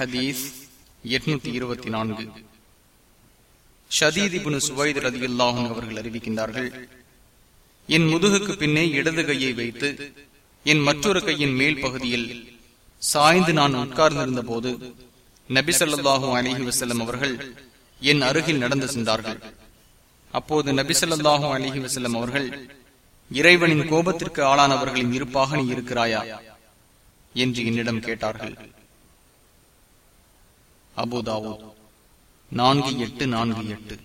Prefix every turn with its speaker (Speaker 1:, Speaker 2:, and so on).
Speaker 1: ஹதீஸ் எட்நூத்தி இருபத்தி நான்கு. ஷதீதிபுனு சுவைத் ரதி அவர்கள் அறிவிக்கின்றார்கள் என் முதுகுக்கு பின்னே இடது கையை வைத்து என் மற்றொரு கையின் மேல் பகுதியில் சாய்ந்து நான் உட்கார்ந்திருந்த போது நபி ஸல்லல்லாஹு அலிஹி வசல்லம் அவர்கள் என் அருகில் நடந்து சென்றார்கள். அப்போது நபி ஸல்லல்லாஹு அலிஹி வசல்லம் அவர்கள் இறைவனின் கோபத்திற்கு ஆளானவர்களின் இருப்பாக நீ இருக்கிறாயா? என்று என்னிடம் கேட்டார்கள். அபுதாவோ நான்கு எட்டு நான்கு எட்டு.